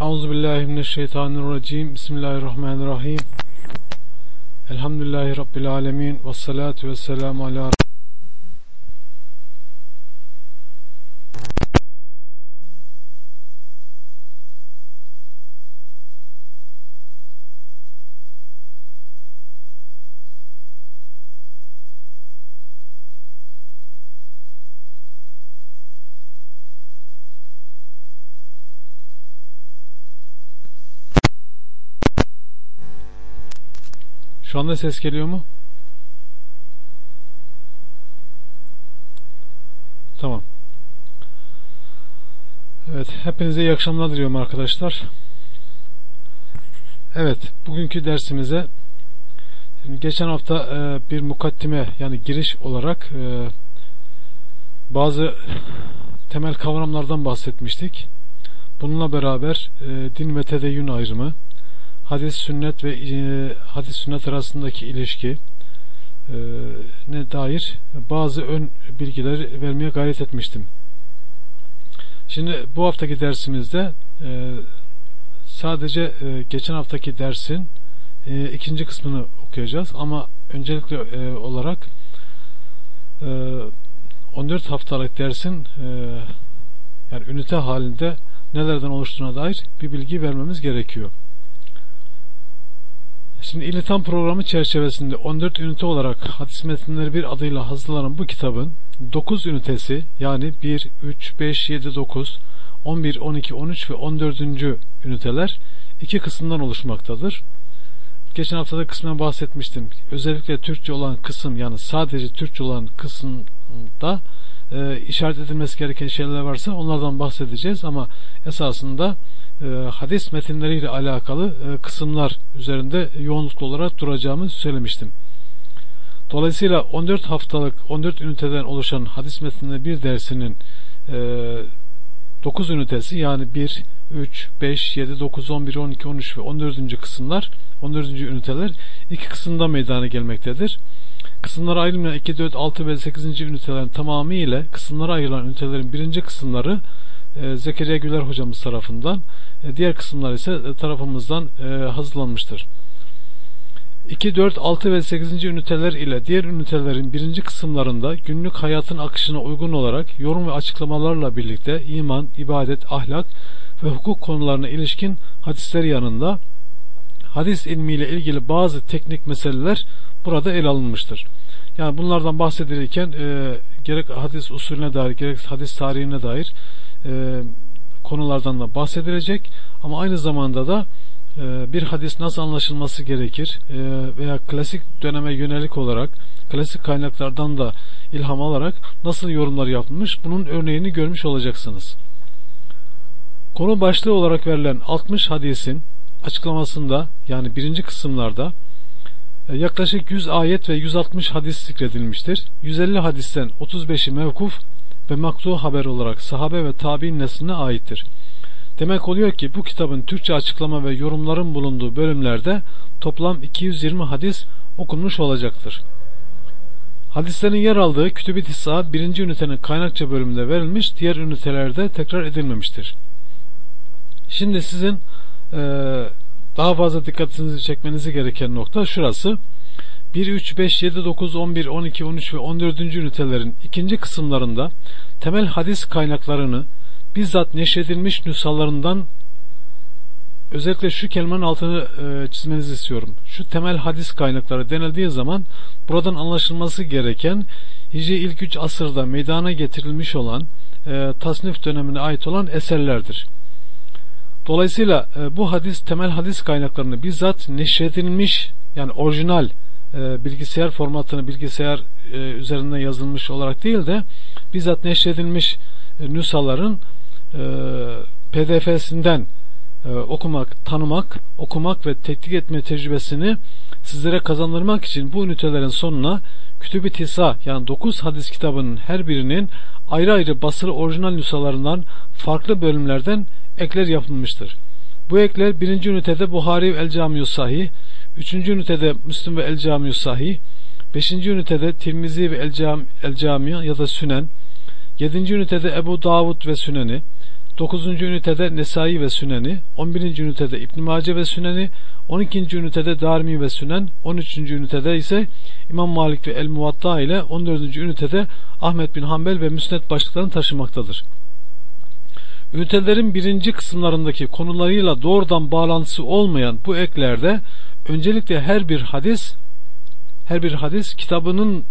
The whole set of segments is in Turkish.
Euzubillahimineşşeytanirracim. Bismillahirrahmanirrahim. Elhamdülillahi Rabbil alemin. Ve salatu ve selamu ala Şu anda ses geliyor mu? Tamam. Evet, hepinize iyi akşamlar diliyorum arkadaşlar. Evet, bugünkü dersimize geçen hafta e, bir mukaddime yani giriş olarak e, bazı temel kavramlardan bahsetmiştik. Bununla beraber e, din ve tedeyyün ayrımı, hadis sünnet ve e, hadis sünnet arasındaki ilişki e, ne dair bazı ön bilgiler vermeye gayret etmiştim. Şimdi bu haftaki dersimizde e, sadece e, geçen haftaki dersin e, ikinci kısmını okuyacağız ama öncelikli e, olarak e, 14 haftalık dersin e, yani ünite halinde nelerden oluştuğuna dair bir bilgi vermemiz gerekiyor. Şimdi İlitan programı çerçevesinde 14 ünite olarak hadis metinleri bir adıyla hazırlanan bu kitabın 9 ünitesi yani 1, 3, 5, 7, 9, 11, 12, 13 ve 14. üniteler iki kısımdan oluşmaktadır. Geçen haftada kısmen bahsetmiştim. Özellikle Türkçe olan kısım yani sadece Türkçe olan kısımda e, işaret edilmesi gereken şeyler varsa onlardan bahsedeceğiz ama esasında e, hadis metinleriyle alakalı e, kısımlar üzerinde yoğunluklu olarak duracağımı söylemiştim. Dolayısıyla 14 haftalık 14 üniteden oluşan hadis metinleri bir dersinin e, 9 ünitesi yani 1, 3, 5, 7, 9, 11, 12, 13 ve 14. kısımlar 14. üniteler iki kısımda meydana gelmektedir. Kısımlara ayrılmayan 2, 4, 6 ve 8. ünitelerin tamamı ile kısımlara ayrılan ünitelerin birinci kısımları e, Zekeriya Güler hocamız tarafından e, diğer kısımlar ise e, tarafımızdan hazırlanmıştır. 2, 4, 6 ve 8. üniteler ile diğer ünitelerin birinci kısımlarında günlük hayatın akışına uygun olarak yorum ve açıklamalarla birlikte iman, ibadet, ahlak ve hukuk konularına ilişkin hadisler yanında hadis ilmiyle ilgili bazı teknik meseleler burada ele alınmıştır. Yani bunlardan bahsedilirken e, gerek hadis usulüne dair gerek hadis tarihine dair e, konulardan da bahsedilecek ama aynı zamanda da e, bir hadis nasıl anlaşılması gerekir e, veya klasik döneme yönelik olarak klasik kaynaklardan da ilham alarak nasıl yorumlar yapılmış bunun örneğini görmüş olacaksınız. Konu başlığı olarak verilen 60 hadisin açıklamasında yani birinci kısımlarda e, yaklaşık 100 ayet ve 160 hadis zikredilmiştir. 150 hadisten 35'i mevkuf ve maktu haber olarak sahabe ve tabi'in nesline aittir. Demek oluyor ki bu kitabın Türkçe açıklama ve yorumların bulunduğu bölümlerde toplam 220 hadis okunmuş olacaktır. Hadislerin yer aldığı Kütüb-i Tisa birinci ünitenin kaynakça bölümünde verilmiş, diğer ünitelerde tekrar edilmemiştir. Şimdi sizin e, daha fazla dikkatinizi çekmenizi gereken nokta şurası. 1, 3, 5, 7, 9, 11, 12, 13 ve 14. ünitelerin ikinci kısımlarında temel hadis kaynaklarını bizzat neşredilmiş nüshalarından özellikle şu kelimenin altını e, çizmenizi istiyorum. Şu temel hadis kaynakları denildiği zaman buradan anlaşılması gereken Hicri ilk üç asırda meydana getirilmiş olan e, tasnif dönemine ait olan eserlerdir. Dolayısıyla e, bu hadis temel hadis kaynaklarını bizzat neşredilmiş yani orijinal e, bilgisayar formatını bilgisayar e, üzerinden yazılmış olarak değil de bizzat neşredilmiş e, nüshaların e, pdf'sinden e, okumak, tanımak, okumak ve tetkik etme tecrübesini sizlere kazandırmak için bu ünitelerin sonuna Kütüb-i Tisa yani 9 hadis kitabının her birinin ayrı ayrı basılı orijinal nüshalarından farklı bölümlerden ekler yapılmıştır. Bu ekler birinci ünitede Buhari El Camiu Sahih, üçüncü ünitede Müslüm ve El Camiu Sahih, beşinci ünitede Tirmizi ve El, Cam, El Cami ya da Sünen, yedinci ünitede Ebu Davud ve Süneni, 9. ünitede Nesai ve Süneni, 11. ünitede İbn Mace ve Süneni, 12. ünitede Darimi ve Sünen, 13. ünitede ise İmam Malik ve El Muvatta ile 14. ünitede Ahmet bin Hanbel ve Müsned başlıklarını taşımaktadır. Ünitelerin birinci kısımlarındaki konularıyla doğrudan bağlantısı olmayan bu eklerde öncelikle her bir hadis her bir hadis kitabının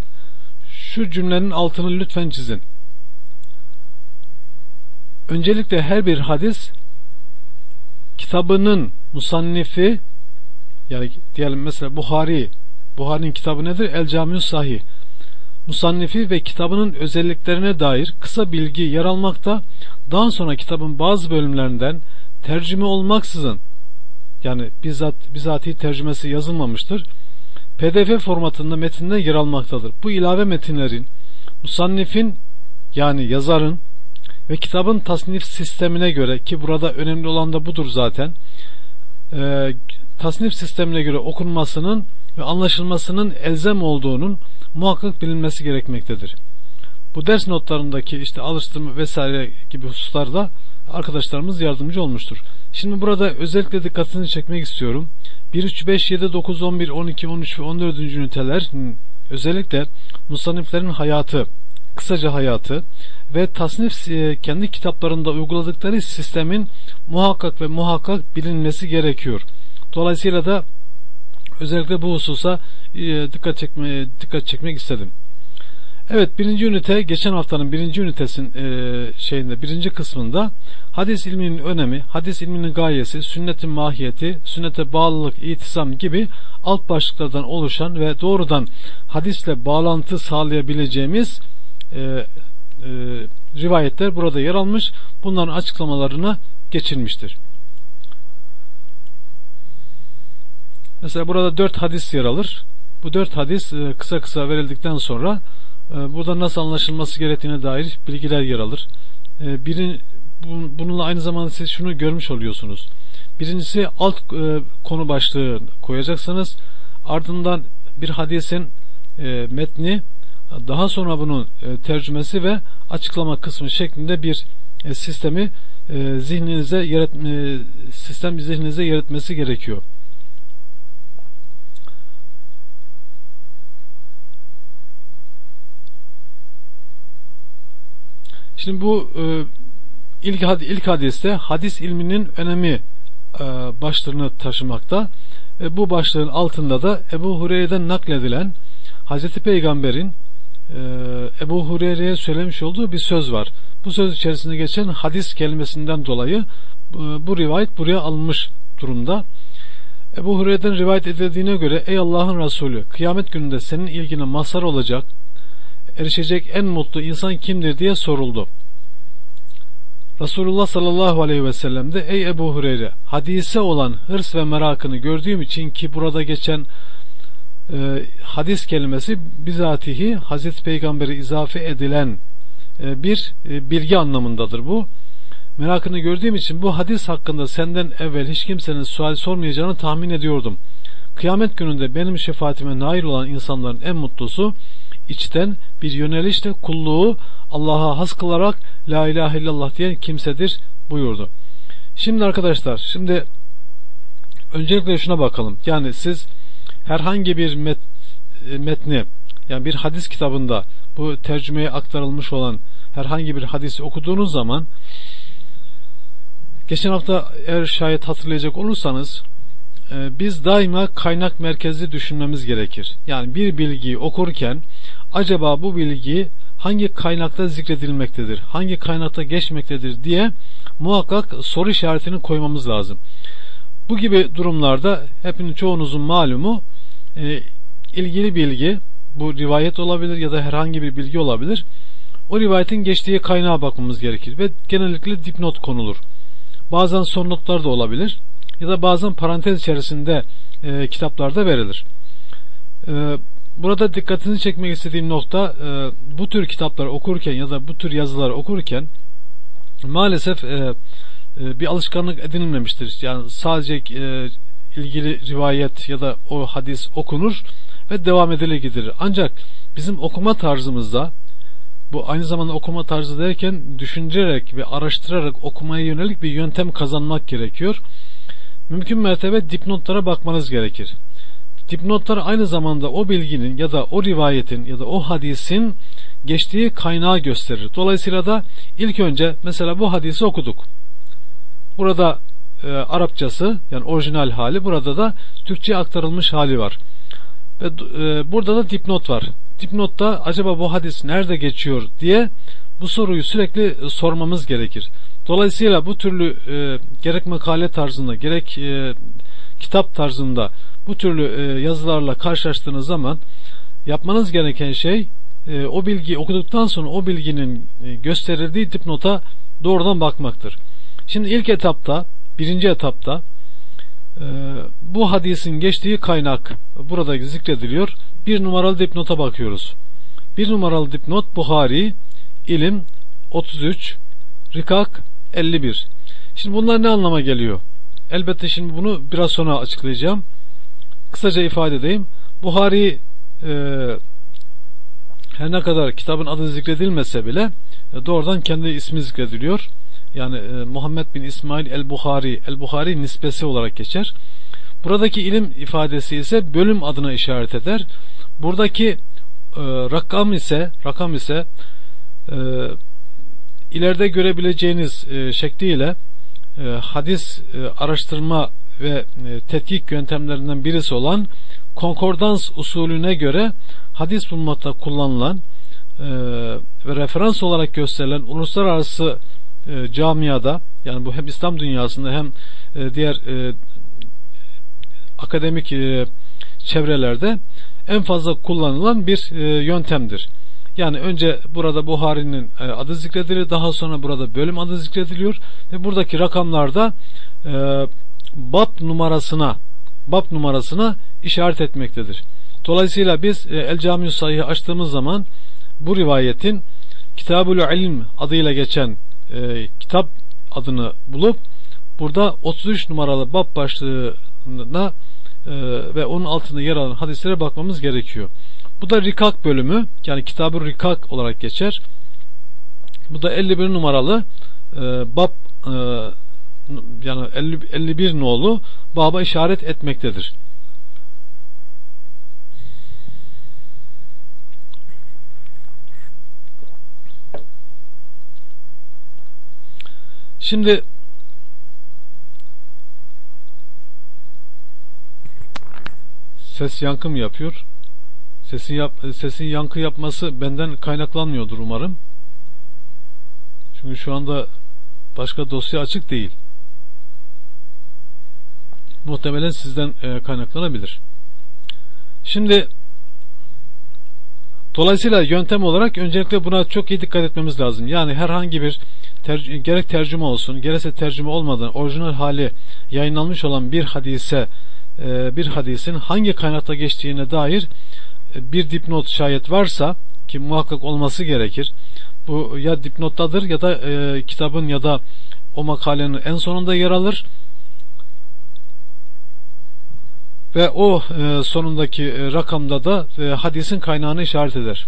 şu cümlenin altını lütfen çizin. Öncelikle her bir hadis kitabının musannifi yani diyelim mesela Buhari Buhari'nin kitabı nedir? El Camiu Sahih. Musannifi ve kitabının özelliklerine dair kısa bilgi yer almakta. Daha sonra kitabın bazı bölümlerinden tercüme olmaksızın yani bizzat bizatihi tercümesi yazılmamıştır. PDF formatında metinde yer almaktadır. Bu ilave metinlerin musannifin yani yazarın ve kitabın tasnif sistemine göre ki burada önemli olan da budur zaten e, tasnif sistemine göre okunmasının ve anlaşılmasının elzem olduğunun muhakkak bilinmesi gerekmektedir. Bu ders notlarındaki işte alıştırma vesaire gibi hususlarda arkadaşlarımız yardımcı olmuştur. Şimdi burada özellikle dikkatini çekmek istiyorum. 1, 3, 5, 7, 9, 11, 12, 13 ve 14. üniteler özellikle musanniflerin hayatı, kısaca hayatı ve tasnif e, kendi kitaplarında uyguladıkları sistemin muhakkak ve muhakkak bilinmesi gerekiyor. Dolayısıyla da özellikle bu hususa e, dikkat çekme dikkat çekmek istedim. Evet birinci ünite geçen haftanın birinci ünitesin e, şeyinde birinci kısmında hadis ilminin önemi, hadis ilminin gayesi, sünnetin mahiyeti, sünnete bağlılık, itisam gibi alt başlıklardan oluşan ve doğrudan hadisle bağlantı sağlayabileceğimiz e, e, rivayetler burada yer almış. Bunların açıklamalarına geçilmiştir. Mesela burada dört hadis yer alır. Bu dört hadis e, kısa kısa verildikten sonra burada nasıl anlaşılması gerektiğine dair bilgiler yer alır. E, birin, bununla aynı zamanda siz şunu görmüş oluyorsunuz. Birincisi alt konu başlığı koyacaksınız. Ardından bir hadisin metni daha sonra bunun tercümesi ve açıklama kısmı şeklinde bir sistemi zihninize yer sistem zihninize yer etmesi gerekiyor. Şimdi bu e, ilk, ilk hadiste hadis ilminin önemi e, başlığını taşımakta. E, bu başlığın altında da Ebu Hureyre'den nakledilen Hazreti Peygamber'in e, Ebu Hureyre'ye söylemiş olduğu bir söz var. Bu söz içerisinde geçen hadis kelimesinden dolayı e, bu rivayet buraya alınmış durumda. Ebu Hureyre'den rivayet edildiğine göre ey Allah'ın Resulü kıyamet gününde senin ilgine mazhar olacak erişecek en mutlu insan kimdir diye soruldu. Resulullah sallallahu aleyhi ve sellem de ey Ebu Hureyre hadise olan hırs ve merakını gördüğüm için ki burada geçen e, hadis kelimesi bizatihi Hazreti Peygamber'e izafe edilen e, bir e, bilgi anlamındadır bu. Merakını gördüğüm için bu hadis hakkında senden evvel hiç kimsenin sual sormayacağını tahmin ediyordum. Kıyamet gününde benim şefaatime nail olan insanların en mutlusu içten bir yönelişle kulluğu Allah'a has kılarak La ilahe illallah diyen kimsedir buyurdu. Şimdi arkadaşlar şimdi öncelikle şuna bakalım. Yani siz herhangi bir met, e, metni yani bir hadis kitabında bu tercümeye aktarılmış olan herhangi bir hadisi okuduğunuz zaman geçen hafta eğer şayet hatırlayacak olursanız e, biz daima kaynak merkezli düşünmemiz gerekir. Yani bir bilgiyi okurken acaba bu bilgi hangi kaynakta zikredilmektedir, hangi kaynakta geçmektedir diye muhakkak soru işaretini koymamız lazım. Bu gibi durumlarda hepinin çoğunuzun malumu e, ilgili bilgi bu rivayet olabilir ya da herhangi bir bilgi olabilir. O rivayetin geçtiği kaynağa bakmamız gerekir ve genellikle dipnot konulur. Bazen son notlar da olabilir ya da bazen parantez içerisinde e, kitaplarda verilir. E, burada dikkatini çekmek istediğim nokta e, bu tür kitapları okurken ya da bu tür yazıları okurken maalesef e, e, bir alışkanlık edinilmemiştir. Yani sadece e, ilgili rivayet ya da o hadis okunur ve devam edile gidilir. Ancak bizim okuma tarzımızda bu aynı zamanda okuma tarzı derken düşünerek ve araştırarak okumaya yönelik bir yöntem kazanmak gerekiyor. Mümkün mertebe dipnotlara bakmanız gerekir. Dipnotlar aynı zamanda o bilginin ya da o rivayetin ya da o hadisin geçtiği kaynağı gösterir. Dolayısıyla da ilk önce mesela bu hadisi okuduk. Burada e, Arapçası yani orijinal hali burada da Türkçe aktarılmış hali var. Ve e, burada da dipnot var. Dipnotta acaba bu hadis nerede geçiyor diye bu soruyu sürekli sormamız gerekir. Dolayısıyla bu türlü e, gerek makale tarzında gerek e, kitap tarzında bu türlü e, yazılarla karşılaştığınız zaman yapmanız gereken şey e, o bilgiyi okuduktan sonra o bilginin e, gösterildiği dipnota doğrudan bakmaktır. Şimdi ilk etapta, birinci etapta bu hadisin geçtiği kaynak burada zikrediliyor. Bir numaralı dipnota bakıyoruz. Bir numaralı dipnot Buhari, ilim 33, rikak 51. Şimdi bunlar ne anlama geliyor? Elbette şimdi bunu biraz sonra açıklayacağım. Kısaca ifade edeyim. Buhari e, her ne kadar kitabın adı zikredilmese bile e, doğrudan kendi ismi zikrediliyor. Yani e, Muhammed bin İsmail el-Buhari, el-Buhari nispesi olarak geçer. Buradaki ilim ifadesi ise bölüm adına işaret eder. Buradaki e, rakam ise rakam ise e, ileride görebileceğiniz e, şekliyle e, hadis e, araştırma ve e, tetkik yöntemlerinden birisi olan konkordans usulüne göre hadis bulmakta kullanılan e, ve referans olarak gösterilen uluslararası e, camiada yani bu hem İslam dünyasında hem e, diğer e, akademik çevrelerde en fazla kullanılan bir yöntemdir. Yani önce burada Buhari'nin adı zikredilir, daha sonra burada bölüm adı zikrediliyor ve buradaki rakamlarda bab numarasına bab numarasına işaret etmektedir. Dolayısıyla biz e, El Camiu Sahih'i açtığımız zaman bu rivayetin Kitabul İlm adıyla geçen e, kitap adını bulup burada 33 numaralı bab başlığına e, ve onun altında yer alan hadislere bakmamız gerekiyor. Bu da Rikak bölümü yani Kitab-ı Rikak olarak geçer. Bu da 51 numaralı e, bab e, yani 50, 51 nolu baba işaret etmektedir. Şimdi ses yankı mı yapıyor? Sesin, yap, sesin yankı yapması benden kaynaklanmıyordur umarım. Çünkü şu anda başka dosya açık değil. Muhtemelen sizden e, kaynaklanabilir. Şimdi dolayısıyla yöntem olarak öncelikle buna çok iyi dikkat etmemiz lazım. Yani herhangi bir ter, gerek tercüme olsun, gerekse tercüme olmadan orijinal hali yayınlanmış olan bir hadise e, bir hadisin hangi kaynakta geçtiğine dair e, bir dipnot şayet varsa ki muhakkak olması gerekir. Bu ya dipnottadır ya da e, kitabın ya da o makalenin en sonunda yer alır. Ve o e, sonundaki e, rakamda da e, hadisin kaynağını işaret eder.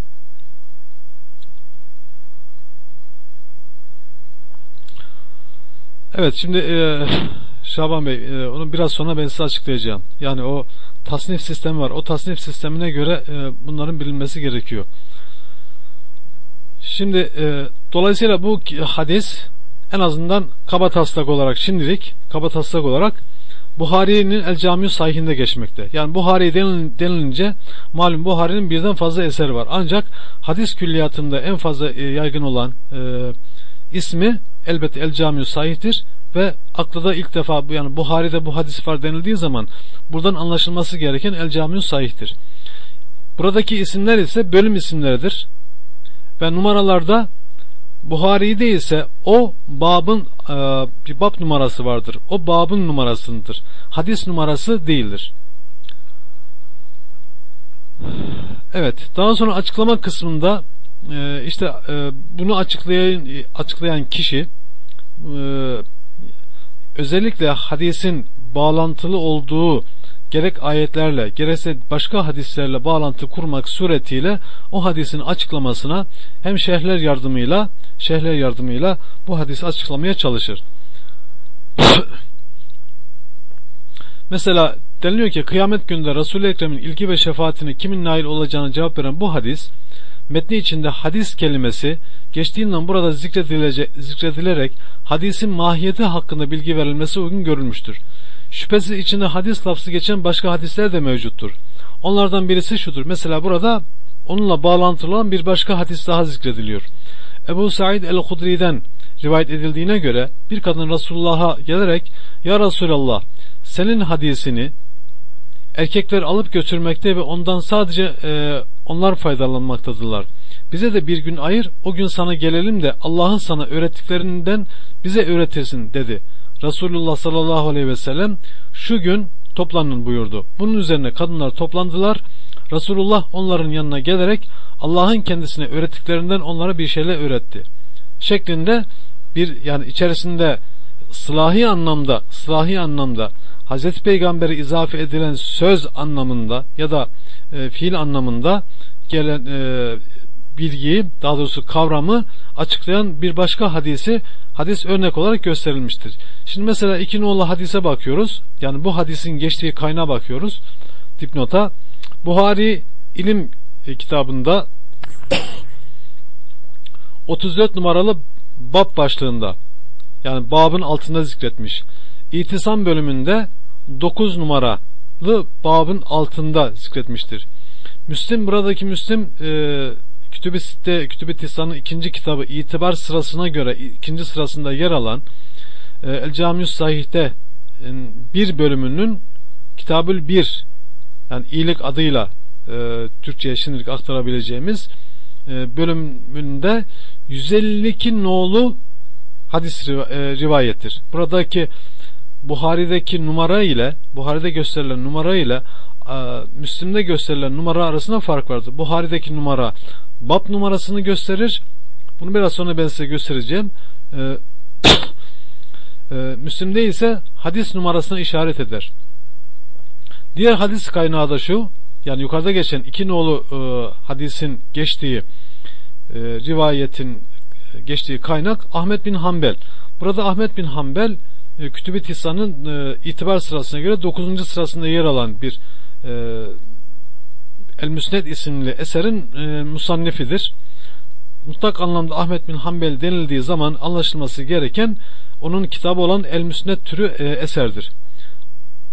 Evet şimdi e, Şaban Bey e, onu biraz sonra ben size açıklayacağım. Yani o tasnif sistemi var. O tasnif sistemine göre e, bunların bilinmesi gerekiyor. Şimdi e, dolayısıyla bu hadis en azından kaba taslak olarak şimdilik kaba taslak olarak Buhari'nin El Camiu sahihinde geçmekte. Yani Buhari denilince malum Buhari'nin birden fazla eseri var. Ancak hadis külliyatında en fazla e, yaygın olan e, ismi elbette El Camiu sahihtir ve akla da ilk defa yani Buhari'de bu hadis var denildiği zaman buradan anlaşılması gereken El Camiu sahihtir. Buradaki isimler ise bölüm isimleridir. Ve numaralarda Buhari'de ise o babın e, bir bab numarası vardır. O babın numarasıdır. Hadis numarası değildir. Evet. Daha sonra açıklama kısmında e, işte e, bunu açıklayan açıklayan kişi özellikle hadisin bağlantılı olduğu gerek ayetlerle gerekse başka hadislerle bağlantı kurmak suretiyle o hadisin açıklamasına hem şehirler yardımıyla şehirler yardımıyla bu hadisi açıklamaya çalışır. Mesela deniliyor ki kıyamet günde Resul-i Ekrem'in ilgi ve şefaatine kimin nail olacağını cevap veren bu hadis metni içinde hadis kelimesi geçtiğinden burada zikredilerek hadisin mahiyeti hakkında bilgi verilmesi uygun görülmüştür. Şüphesiz içinde hadis lafzı geçen başka hadisler de mevcuttur. Onlardan birisi şudur. Mesela burada onunla bağlantılı olan bir başka hadis daha zikrediliyor. Ebu Said el-Hudri'den rivayet edildiğine göre bir kadın Resulullah'a gelerek Ya Resulallah senin hadisini erkekler alıp götürmekte ve ondan sadece e, onlar faydalanmaktadırlar. Bize de bir gün ayır, o gün sana gelelim de Allah'ın sana öğrettiklerinden bize öğretirsin dedi. Resulullah sallallahu aleyhi ve sellem şu gün toplanın buyurdu. Bunun üzerine kadınlar toplandılar. Resulullah onların yanına gelerek Allah'ın kendisine öğrettiklerinden onlara bir şeyler öğretti. Şeklinde bir yani içerisinde sılahi anlamda sılahi anlamda Hazreti Peygamber'e izafe edilen söz anlamında ya da e, fiil anlamında gelen e, bilgiyi daha doğrusu kavramı açıklayan bir başka hadisi hadis örnek olarak gösterilmiştir. Şimdi mesela iki nolu hadise bakıyoruz. Yani bu hadisin geçtiği kaynağa bakıyoruz. Dipnota Buhari ilim e, kitabında 34 numaralı bab başlığında yani babın altında zikretmiş. İtisam bölümünde 9 numaralı babın altında zikretmiştir. Müslim buradaki Müslim e, Kütüb-i Sitte, Kütüb-i Tisan'ın ikinci kitabı itibar sırasına göre ikinci sırasında yer alan e, El Camius Sahih'te e, bir bölümünün Kitabül Bir yani iyilik adıyla e, Türkçe'ye şimdilik aktarabileceğimiz e, bölümünde 152 nolu hadis e, rivayettir. Buradaki Buhari'deki numara ile Buhari'de gösterilen numara ile Müslim'de gösterilen numara arasında fark vardır. Buhari'deki numara bab numarasını gösterir. Bunu biraz sonra ben size göstereceğim. E, e, Müslim'de ise hadis numarasına işaret eder. Diğer hadis kaynağı da şu. Yani yukarıda geçen iki nolu e, hadisin geçtiği e, rivayetin geçtiği kaynak Ahmet bin Hanbel. Burada Ahmet bin Hanbel e, Kütüb-i Tisa'nın e, itibar sırasına göre 9. sırasında yer alan bir e, El Müsned isimli eserin e, musannefidir. Mutlak anlamda Ahmet bin Hanbel denildiği zaman anlaşılması gereken onun kitabı olan El Müsned türü e, eserdir.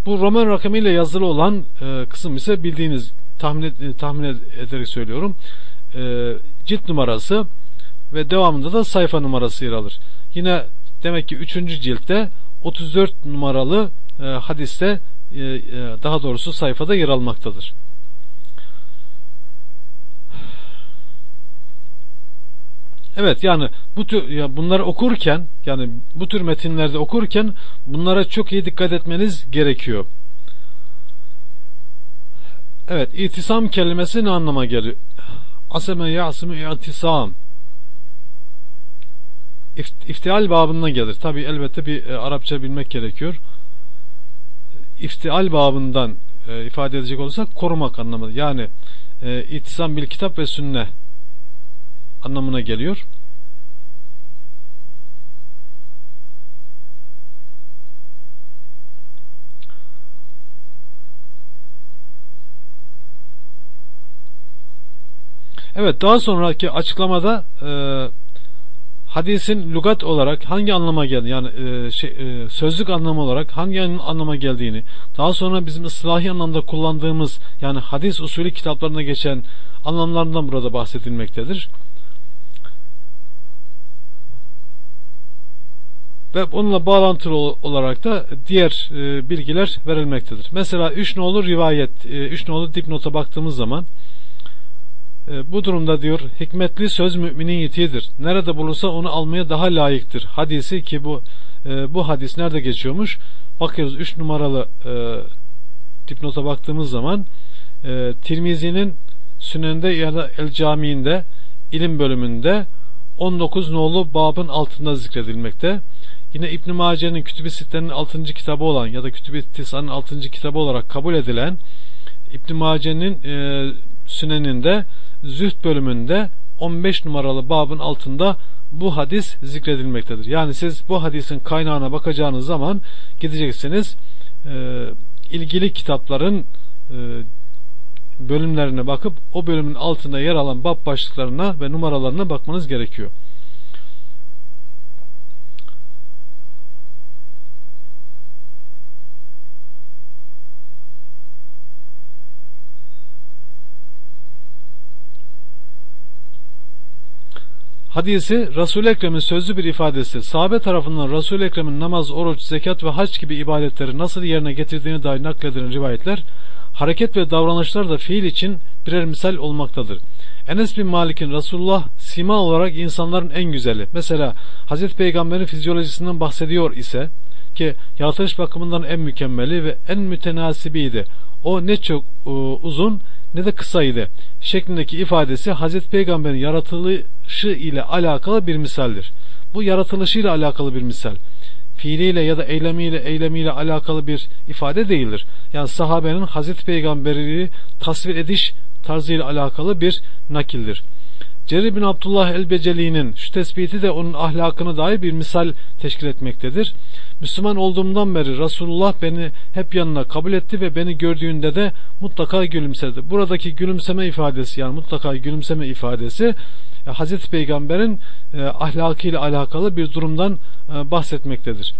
Bu Roman rakamıyla yazılı olan e, kısım ise bildiğiniz tahmin, e, tahmin ederek söylüyorum. E, cilt numarası ve devamında da sayfa numarası yer alır. Yine demek ki 3. ciltte 34 numaralı e, hadiste e, e, daha doğrusu sayfada yer almaktadır. Evet yani bu tür ya bunları okurken yani bu tür metinlerde okurken bunlara çok iyi dikkat etmeniz gerekiyor. Evet, itisam kelimesi ne anlama geliyor? Aseme yasımı itisam. İftial babından gelir. Tabi elbette bir e, Arapça bilmek gerekiyor. İftial babından e, ifade edecek olursak korumak anlamında. Yani e, itisam bil kitap ve sünne anlamına geliyor. Evet daha sonraki açıklamada e, hadisin lügat olarak hangi anlama geldi yani e, şey, e, sözlük anlamı olarak hangi anlama geldiğini daha sonra bizim ıslahi anlamda kullandığımız yani hadis usulü kitaplarına geçen anlamlarından burada bahsedilmektedir. Ve onunla bağlantılı olarak da diğer e, bilgiler verilmektedir. Mesela üç nolu rivayet, e, üç nolu dipnota baktığımız zaman e, bu durumda diyor hikmetli söz müminin yetiğidir. Nerede bulursa onu almaya daha layıktır. Hadisi ki bu e, bu hadis nerede geçiyormuş? Bakıyoruz 3 numaralı e, dipnota baktığımız zaman e, Tirmizi'nin Sünen'de ya da El Camii'nde ilim bölümünde 19 nolu babın altında zikredilmekte. Yine İbn Mace'nin Kütüb-i Sitte'nin 6. kitabı olan ya da Kütüb-i Tisa'nın 6. kitabı olarak kabul edilen İbn Mace'nin e, Süneninde Zühd bölümünde 15 numaralı babın altında bu hadis zikredilmektedir. Yani siz bu hadisin kaynağına bakacağınız zaman gideceksiniz e, ilgili kitapların e, bölümlerine bakıp o bölümün altında yer alan bab başlıklarına ve numaralarına bakmanız gerekiyor. Hadisi Resul-i Ekrem'in sözlü bir ifadesi. Sahabe tarafından Resul-i Ekrem'in namaz, oruç, zekat ve hac gibi ibadetleri nasıl yerine getirdiğini dair nakledilen rivayetler hareket ve davranışlar da fiil için birer misal olmaktadır. Enes bin Malik'in Resulullah sima olarak insanların en güzeli. Mesela Hazreti Peygamber'in fizyolojisinden bahsediyor ise ki yaratılış bakımından en mükemmeli ve en mütenasibiydi. O ne çok e, uzun ne de kısaydı şeklindeki ifadesi Hazreti Peygamber'in yaratılışı ile alakalı bir misaldir. Bu yaratılışıyla alakalı bir misal. Fiiliyle ya da eylemiyle eylemiyle alakalı bir ifade değildir. Yani sahabenin Hazreti Peygamber'i tasvir ediş tarzıyla alakalı bir nakildir. Cerir bin Abdullah el-Beceli'nin şu tespiti de onun ahlakını dair bir misal teşkil etmektedir. Müslüman olduğumdan beri Resulullah beni hep yanına kabul etti ve beni gördüğünde de mutlaka gülümsedi. Buradaki gülümseme ifadesi yani mutlaka gülümseme ifadesi e, Hazreti Peygamber'in e, ahlakıyla alakalı bir durumdan e, bahsetmektedir.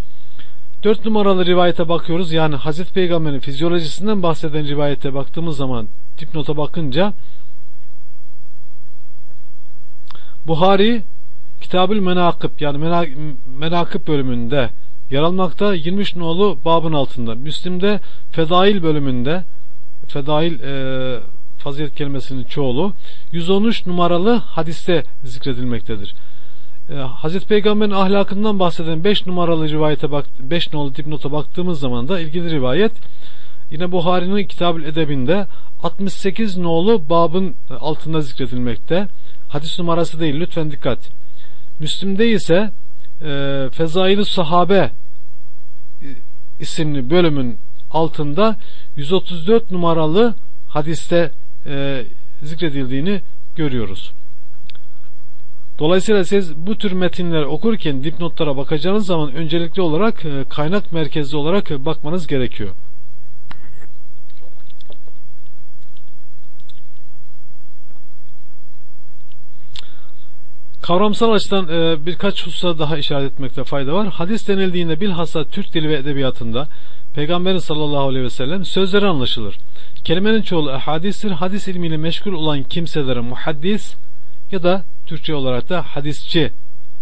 Dört numaralı rivayete bakıyoruz. Yani Hazreti Peygamber'in fizyolojisinden bahseden rivayete baktığımız zaman dipnota bakınca Buhari Kitabül Menakıb yani Menakıb bölümünde yer almakta 23 nolu babın altında. Müslim'de Fedail bölümünde Fedail e, fazilet kelimesinin çoğulu 113 numaralı hadiste zikredilmektedir. E, Hazreti Peygamber'in ahlakından bahseden 5 numaralı rivayete bak 5 nolu dipnota baktığımız zaman da ilgili rivayet yine Buhari'nin Kitabül Edebinde 68 nolu babın altında zikredilmekte. Hadis numarası değil lütfen dikkat. Müslim'de ise e, Fezail-i Sahabe isimli bölümün altında 134 numaralı hadiste e, zikredildiğini görüyoruz. Dolayısıyla siz bu tür metinleri okurken dipnotlara bakacağınız zaman öncelikli olarak e, kaynak merkezli olarak bakmanız gerekiyor. Kavramsal açıdan e, birkaç hususa daha işaret etmekte fayda var. Hadis denildiğinde bilhassa Türk dili ve edebiyatında Peygamberin sallallahu aleyhi ve sellem sözleri anlaşılır. Kelimenin çoğulu hadistir. Hadis ilmiyle meşgul olan kimselere muhaddis ya da Türkçe olarak da hadisçi,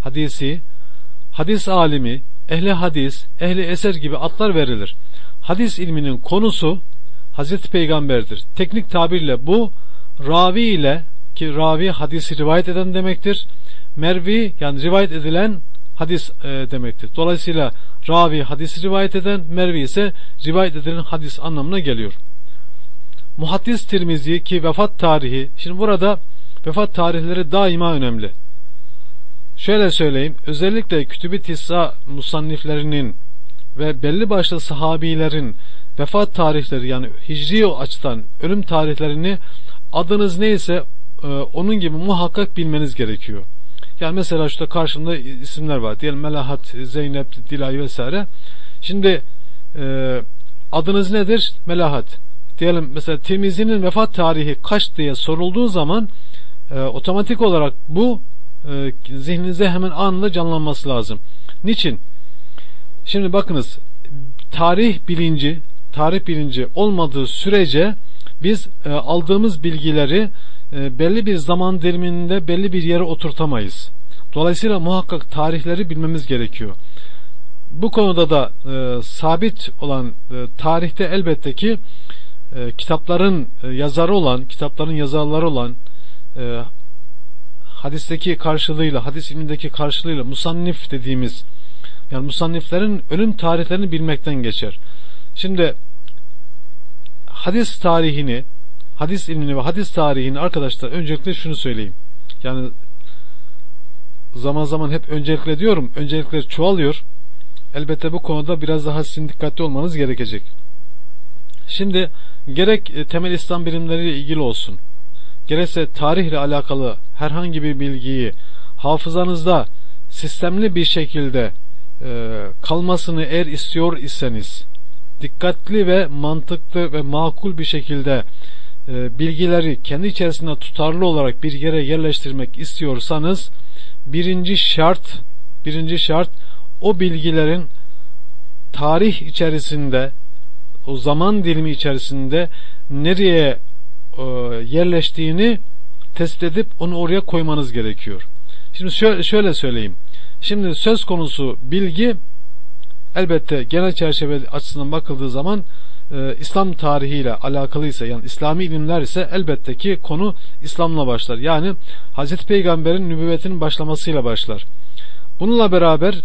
hadisi, hadis alimi, ehli hadis, ehli eser gibi adlar verilir. Hadis ilminin konusu Hazreti Peygamber'dir. Teknik tabirle bu ravi ile ki ravi hadisi rivayet eden demektir mervi yani rivayet edilen hadis e, demektir. Dolayısıyla ravi hadisi rivayet eden, mervi ise rivayet edilen hadis anlamına geliyor. Muhaddis Tirmizi ki vefat tarihi, şimdi burada vefat tarihleri daima önemli. Şöyle söyleyeyim, özellikle Kütüb-i Tissa musanniflerinin ve belli başlı sahabilerin vefat tarihleri yani hicri açıdan ölüm tarihlerini adınız neyse e, onun gibi muhakkak bilmeniz gerekiyor. Yani mesela işte karşımda isimler var. Diyelim Melahat, Zeynep, Dilay vesaire. Şimdi e, adınız nedir? Melahat. Diyelim mesela Tirmizi'nin vefat tarihi kaç diye sorulduğu zaman e, otomatik olarak bu e, zihninize hemen anında canlanması lazım. Niçin? Şimdi bakınız tarih bilinci tarih bilinci olmadığı sürece biz e, aldığımız bilgileri e, belli bir zaman diliminde belli bir yere oturtamayız. Dolayısıyla muhakkak tarihleri bilmemiz gerekiyor. Bu konuda da e, sabit olan e, tarihte elbette ki e, kitapların e, yazarı olan, kitapların yazarları olan e, hadisteki karşılığıyla, hadis ilmindeki karşılığıyla musannif dediğimiz yani musanniflerin ölüm tarihlerini bilmekten geçer. Şimdi hadis tarihini hadis ilmini ve hadis tarihini arkadaşlar öncelikle şunu söyleyeyim. Yani zaman zaman hep öncelikle diyorum. Öncelikler çoğalıyor. elbette bu konuda biraz daha sizin dikkatli olmanız gerekecek. Şimdi gerek e, temel İslam bilimleriyle ilgili olsun, gerekse tarihle alakalı herhangi bir bilgiyi hafızanızda sistemli bir şekilde e, kalmasını eğer istiyor iseniz, dikkatli ve mantıklı ve makul bir şekilde bilgileri kendi içerisinde tutarlı olarak bir yere yerleştirmek istiyorsanız birinci şart birinci şart o bilgilerin tarih içerisinde o zaman dilimi içerisinde nereye e, yerleştiğini tespit edip onu oraya koymanız gerekiyor. Şimdi şöyle, şöyle söyleyeyim. Şimdi söz konusu bilgi elbette genel çerçeve açısından bakıldığı zaman e, İslam tarihiyle alakalıysa yani İslami ilimler ise elbette ki konu İslam'la başlar. Yani Hazreti Peygamber'in nübüvvetinin başlamasıyla başlar. Bununla beraber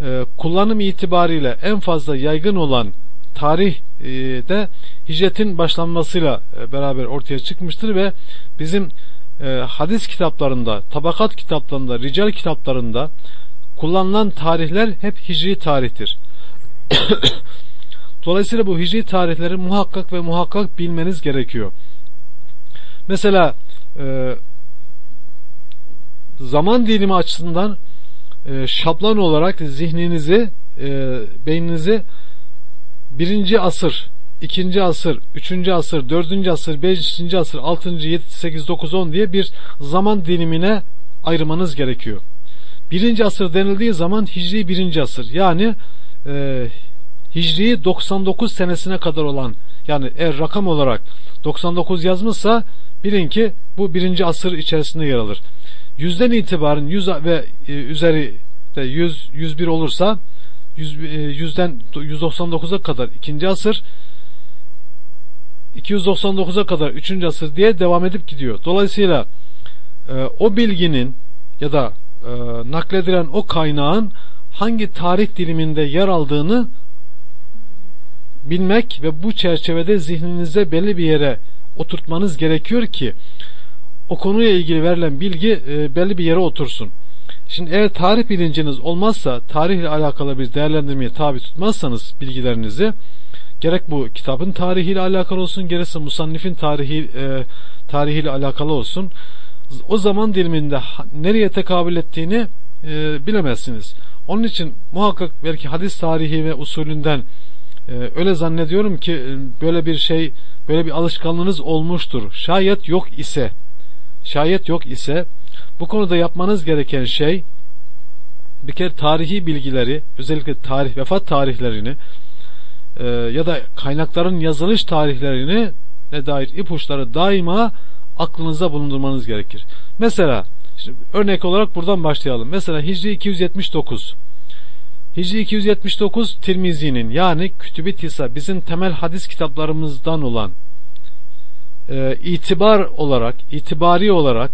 e, kullanım itibariyle en fazla yaygın olan tarih e, de hicretin başlanmasıyla e, beraber ortaya çıkmıştır ve bizim e, hadis kitaplarında, tabakat kitaplarında, rical kitaplarında kullanılan tarihler hep hicri tarihtir. Dolayısıyla bu hicri tarihleri muhakkak ve muhakkak bilmeniz gerekiyor. Mesela e, zaman dilimi açısından e, şablon olarak zihninizi, e, beyninizi birinci asır, ikinci asır, üçüncü asır, dördüncü asır, beşinci asır, altıncı, yedi, sekiz, dokuz, on diye bir zaman dilimine ayırmanız gerekiyor. Birinci asır denildiği zaman Hicri birinci asır. Yani e, Hicri 99 senesine kadar olan yani eğer rakam olarak 99 yazmışsa bilin ki bu birinci asır içerisinde yer alır. Yüzden itibaren 100 ve e, üzeri de 100, 101 olursa 100, e, yüzden 199'a kadar ikinci asır 299'a kadar üçüncü asır diye devam edip gidiyor. Dolayısıyla e, o bilginin ya da e, nakledilen o kaynağın hangi tarih diliminde yer aldığını bilmek ve bu çerçevede zihninize belli bir yere oturtmanız gerekiyor ki o konuyla ilgili verilen bilgi e, belli bir yere otursun. Şimdi eğer tarih bilinciniz olmazsa, tarihle alakalı bir değerlendirmeye tabi tutmazsanız bilgilerinizi, gerek bu kitabın tarihiyle alakalı olsun, gerekse musannifin tarihi, e, tarihiyle alakalı olsun, o zaman diliminde nereye tekabül ettiğini e, bilemezsiniz. Onun için muhakkak belki hadis tarihi ve usulünden e, öyle zannediyorum ki e, böyle bir şey, böyle bir alışkanlığınız olmuştur. Şayet yok ise, şayet yok ise bu konuda yapmanız gereken şey bir kere tarihi bilgileri, özellikle tarih, vefat tarihlerini e, ya da kaynakların yazılış tarihlerini ne dair ipuçları daima aklınızda bulundurmanız gerekir. Mesela örnek olarak buradan başlayalım. Mesela Hicri 279 Hicri 279 Tirmizi'nin yani Kütüb-i Tisa bizim temel hadis kitaplarımızdan olan e, itibar olarak, itibari olarak